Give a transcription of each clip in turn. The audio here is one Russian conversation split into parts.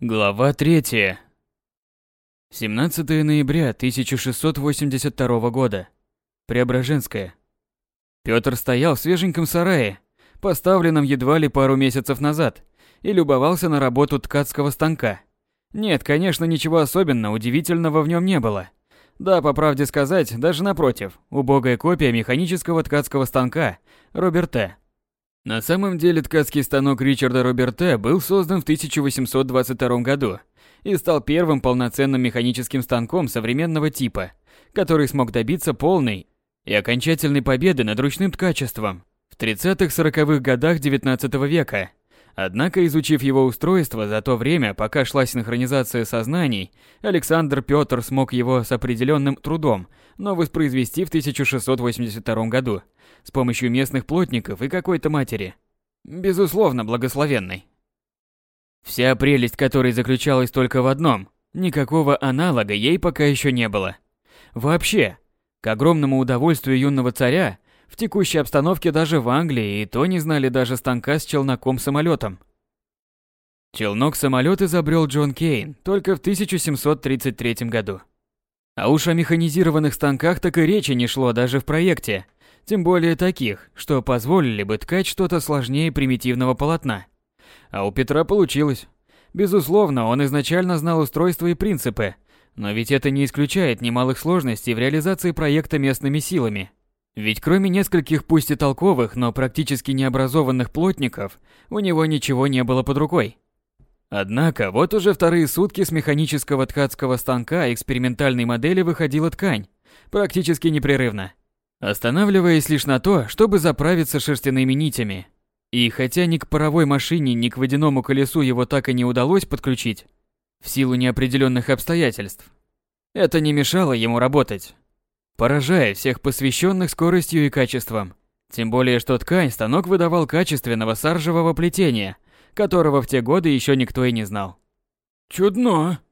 Глава 3. 17 ноября 1682 года. Преображенская. Пётр стоял в свеженьком сарае, поставленном едва ли пару месяцев назад, и любовался на работу ткацкого станка. Нет, конечно, ничего особенно удивительного в нем не было. Да, по правде сказать, даже напротив, убогая копия механического ткацкого станка Роберте. На самом деле ткацкий станок Ричарда Роберте был создан в 1822 году и стал первым полноценным механическим станком современного типа, который смог добиться полной и окончательной победы над ручным ткачеством в 30-40-х годах XIX века. Однако, изучив его устройство за то время, пока шла синхронизация сознаний, Александр Петр смог его с определенным трудом, но воспроизвести в 1682 году с помощью местных плотников и какой-то матери. Безусловно, благословенной. Вся прелесть которой заключалась только в одном – никакого аналога ей пока еще не было. Вообще, к огромному удовольствию юного царя, в текущей обстановке даже в Англии и то не знали даже станка с челноком-самолетом. Челнок-самолет изобрел Джон Кейн только в 1733 году. А уж о механизированных станках так и речи не шло даже в проекте, тем более таких, что позволили бы ткать что-то сложнее примитивного полотна. А у Петра получилось. Безусловно, он изначально знал устройство и принципы, но ведь это не исключает немалых сложностей в реализации проекта местными силами. Ведь кроме нескольких пусть и толковых, но практически необразованных плотников, у него ничего не было под рукой. Однако, вот уже вторые сутки с механического ткацкого станка экспериментальной модели выходила ткань, практически непрерывно, останавливаясь лишь на то, чтобы заправиться шерстяными нитями. И хотя ни к паровой машине, ни к водяному колесу его так и не удалось подключить, в силу неопределенных обстоятельств, это не мешало ему работать, поражая всех посвященных скоростью и качеством. Тем более, что ткань станок выдавал качественного саржевого плетения – которого в те годы еще никто и не знал. «Чудно!»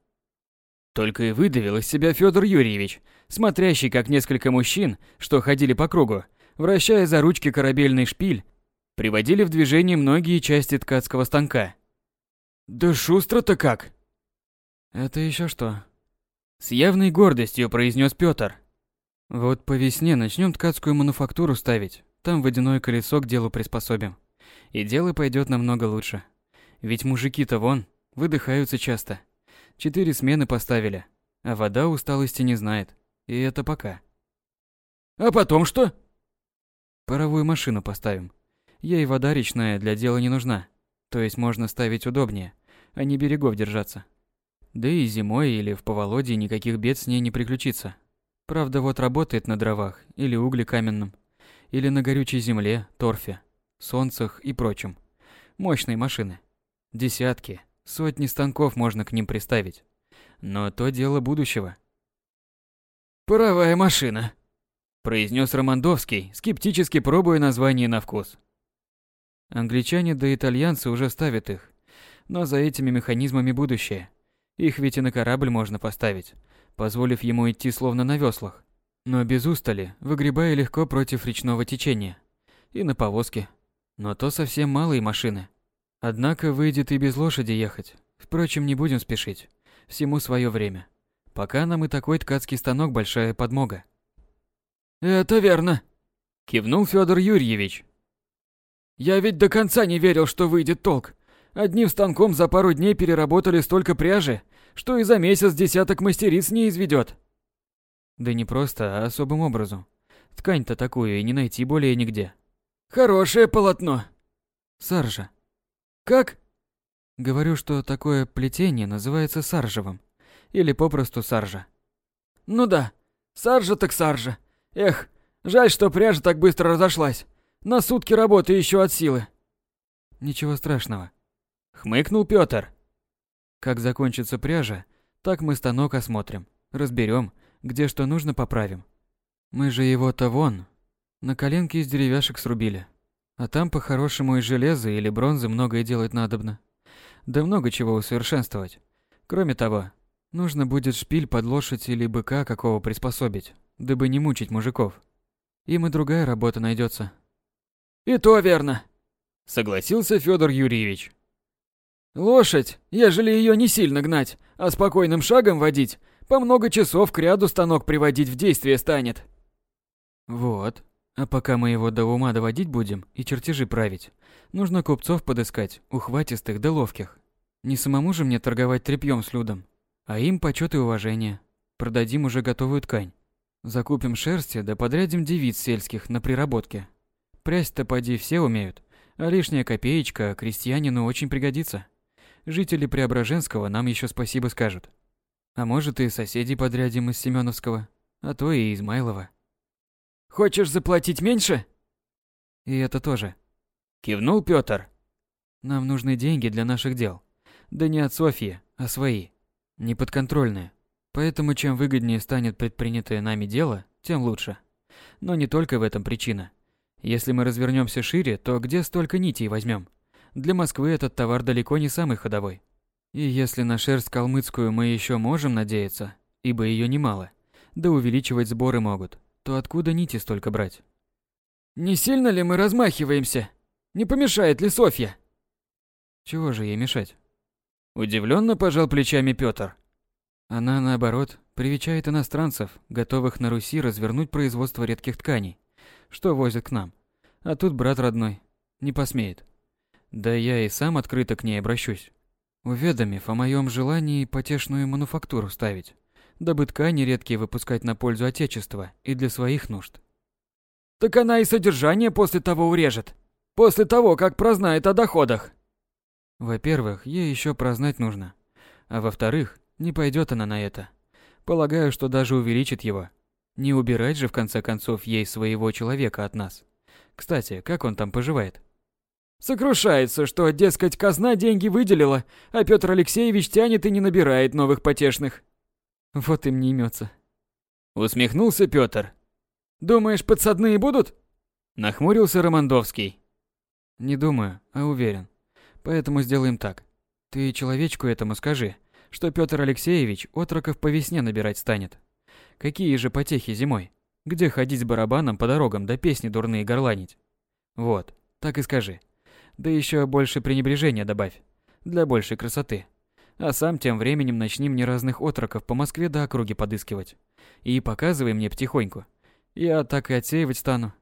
Только и выдавил из себя Федор Юрьевич, смотрящий, как несколько мужчин, что ходили по кругу, вращая за ручки корабельный шпиль, приводили в движение многие части ткацкого станка. «Да шустро-то как!» «Это еще что?» С явной гордостью произнес Петр. «Вот по весне начнем ткацкую мануфактуру ставить, там водяное колесо к делу приспособим. И дело пойдет намного лучше. Ведь мужики-то вон, выдыхаются часто. Четыре смены поставили, а вода усталости не знает. И это пока. А потом что? Паровую машину поставим. Ей вода речная для дела не нужна. То есть можно ставить удобнее, а не берегов держаться. Да и зимой или в поволодье никаких бед с ней не приключится. Правда, вот работает на дровах или угле каменном, или на горючей земле, торфе, солнцах и прочем. Мощные машины. Десятки, сотни станков можно к ним приставить. Но то дело будущего. «Паровая машина», – произнес Романдовский, скептически пробуя название на вкус. Англичане да итальянцы уже ставят их. Но за этими механизмами будущее. Их ведь и на корабль можно поставить, позволив ему идти словно на веслах. Но без устали, выгребая легко против речного течения. И на повозке. Но то совсем малые машины. Однако выйдет и без лошади ехать. Впрочем, не будем спешить. Всему свое время. Пока нам и такой ткацкий станок большая подмога. Это верно, кивнул Федор Юрьевич. Я ведь до конца не верил, что выйдет толк. Одним станком за пару дней переработали столько пряжи, что и за месяц десяток мастериц не изведет. Да не просто, а особым образом. Ткань-то такую и не найти более нигде. Хорошее полотно. Саржа. Как? Говорю, что такое плетение называется саржевым. Или попросту саржа. Ну да, саржа так саржа. Эх, жаль, что пряжа так быстро разошлась. На сутки работы еще от силы. Ничего страшного. Хмыкнул Пётр. Как закончится пряжа, так мы станок осмотрим, разберем, где что нужно поправим. Мы же его-то вон, на коленке из деревяшек срубили. А там по-хорошему из железа или бронзы многое делать надобно. Да много чего усовершенствовать. Кроме того, нужно будет шпиль под лошадь или быка какого приспособить, дабы не мучить мужиков. Им и другая работа найдется. И то верно, согласился Федор Юрьевич. Лошадь, ежели ее не сильно гнать, а спокойным шагом водить, по много часов к ряду станок приводить в действие станет. Вот. А пока мы его до ума доводить будем и чертежи править, нужно купцов подыскать, ухватистых да ловких. Не самому же мне торговать тряпьем с людом, а им почет и уважение. Продадим уже готовую ткань. Закупим шерсти да подрядим девиц сельских на приработке. Прясть-то поди все умеют, а лишняя копеечка крестьянину очень пригодится. Жители Преображенского нам еще спасибо скажут. А может и соседей подрядим из Семеновского, а то и Измайлова. Хочешь заплатить меньше? И это тоже. Кивнул Пётр. Нам нужны деньги для наших дел. Да не от Софьи, а свои. Неподконтрольные. Поэтому чем выгоднее станет предпринятое нами дело, тем лучше. Но не только в этом причина. Если мы развернемся шире, то где столько нитей возьмем? Для Москвы этот товар далеко не самый ходовой. И если на шерсть калмыцкую мы еще можем надеяться, ибо ее немало, да увеличивать сборы могут, то откуда нити столько брать? Не сильно ли мы размахиваемся? Не помешает ли Софья? Чего же ей мешать? Удивленно пожал плечами Пётр. Она, наоборот, привечает иностранцев, готовых на Руси развернуть производство редких тканей, что возят к нам. А тут брат родной. Не посмеет. Да я и сам открыто к ней обращусь, уведомив о моем желании потешную мануфактуру ставить дабы ткани редкие выпускать на пользу Отечества и для своих нужд. Так она и содержание после того урежет. После того, как прознает о доходах. Во-первых, ей еще прознать нужно. А во-вторых, не пойдет она на это. Полагаю, что даже увеличит его. Не убирать же в конце концов ей своего человека от нас. Кстати, как он там поживает? Сокрушается, что, дескать, казна деньги выделила, а Петр Алексеевич тянет и не набирает новых потешных. Вот им не имется. Усмехнулся Пётр. Думаешь, подсадные будут? Нахмурился Романдовский. Не думаю, а уверен. Поэтому сделаем так. Ты человечку этому скажи, что Пётр Алексеевич отроков по весне набирать станет. Какие же потехи зимой? Где ходить с барабаном по дорогам да песни дурные горланить? Вот, так и скажи. Да еще больше пренебрежения добавь. Для большей красоты а сам тем временем начни мне разных отроков по Москве до округи подыскивать. И показывай мне потихоньку. Я так и отсеивать стану.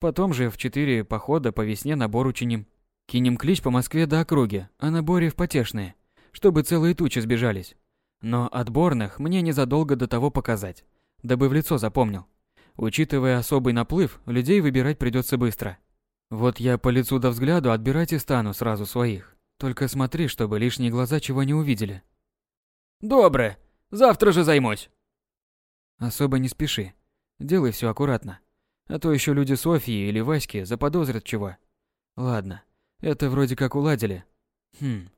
Потом же в четыре похода по весне набор учиним. Кинем клич по Москве до округи, а наборе в потешные, чтобы целые тучи сбежались. Но отборных мне незадолго до того показать, дабы в лицо запомнил. Учитывая особый наплыв, людей выбирать придется быстро. Вот я по лицу до взгляду отбирать и стану сразу своих. Только смотри, чтобы лишние глаза чего не увидели. Добре. Завтра же займусь. Особо не спеши. Делай все аккуратно. А то еще люди Софьи или Васьки заподозрят чего. Ладно, это вроде как уладили. Хм.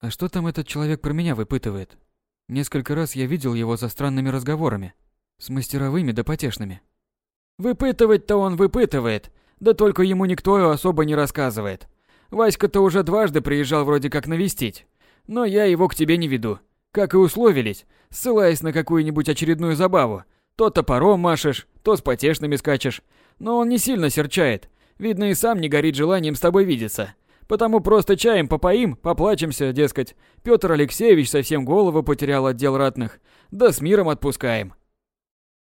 А что там этот человек про меня выпытывает? Несколько раз я видел его за странными разговорами. С мастеровыми да потешными. Выпытывать-то он выпытывает, да только ему никто особо не рассказывает. Васька-то уже дважды приезжал вроде как навестить. Но я его к тебе не веду. Как и условились, ссылаясь на какую-нибудь очередную забаву. То топором машешь, то с потешными скачешь. Но он не сильно серчает. Видно, и сам не горит желанием с тобой видеться. Потому просто чаем попоим, поплачемся, дескать. Петр Алексеевич совсем голову потерял от дел ратных. Да с миром отпускаем.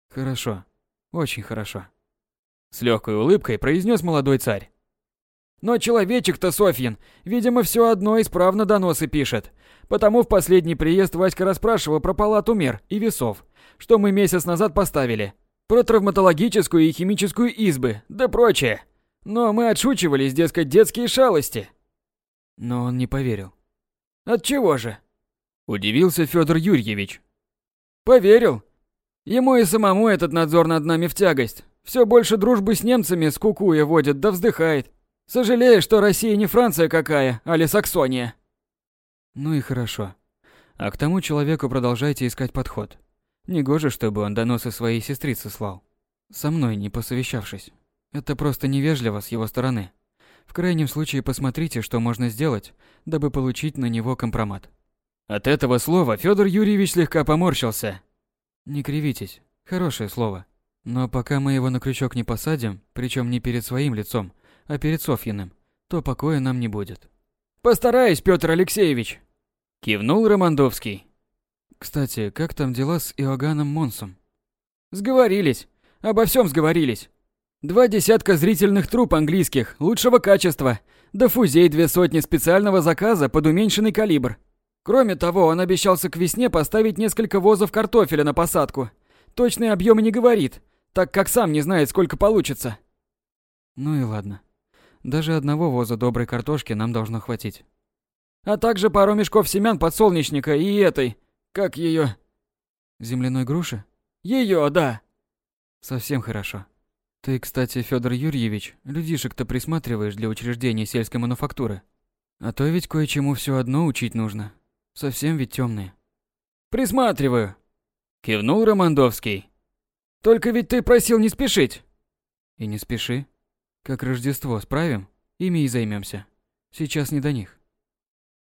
Хорошо. Очень хорошо. С легкой улыбкой произнес молодой царь. Но человечек-то Софьин, видимо, все одно исправно доносы пишет. Потому в последний приезд Васька расспрашивал про палату мер и весов, что мы месяц назад поставили. Про травматологическую и химическую избы, да прочее. Но мы отшучивались, дескать, детские шалости. Но он не поверил. От чего же? Удивился Федор Юрьевич. Поверил. Ему и самому этот надзор над нами в тягость. Все больше дружбы с немцами с кукуя водит, да вздыхает. Сожалею, что Россия не Франция какая, а ли Саксония. Ну и хорошо. А к тому человеку продолжайте искать подход. Негоже, чтобы он доносы своей сестрицы слал. Со мной не посовещавшись. Это просто невежливо с его стороны. В крайнем случае посмотрите, что можно сделать, дабы получить на него компромат. От этого слова Федор Юрьевич слегка поморщился. Не кривитесь. Хорошее слово. Но пока мы его на крючок не посадим, причем не перед своим лицом, а перед Софьиным, то покоя нам не будет. Постараюсь, Петр Алексеевич. Кивнул Романдовский. Кстати, как там дела с Иоганном Монсом? Сговорились. Обо всем сговорились. Два десятка зрительных труб английских, лучшего качества, да фузей две сотни специального заказа под уменьшенный калибр. Кроме того, он обещался к весне поставить несколько возов картофеля на посадку. Точные объемы не говорит, так как сам не знает, сколько получится. Ну и ладно. Даже одного воза доброй картошки нам должно хватить. А также пару мешков семян подсолнечника и этой, как ее, Земляной груши? Ее, да. Совсем хорошо. Ты, кстати, Федор Юрьевич, людишек-то присматриваешь для учреждения сельской мануфактуры. А то ведь кое-чему все одно учить нужно. Совсем ведь темные. Присматриваю. Кивнул Романдовский. Только ведь ты просил не спешить. И не спеши. Как Рождество справим, ими и займемся. Сейчас не до них.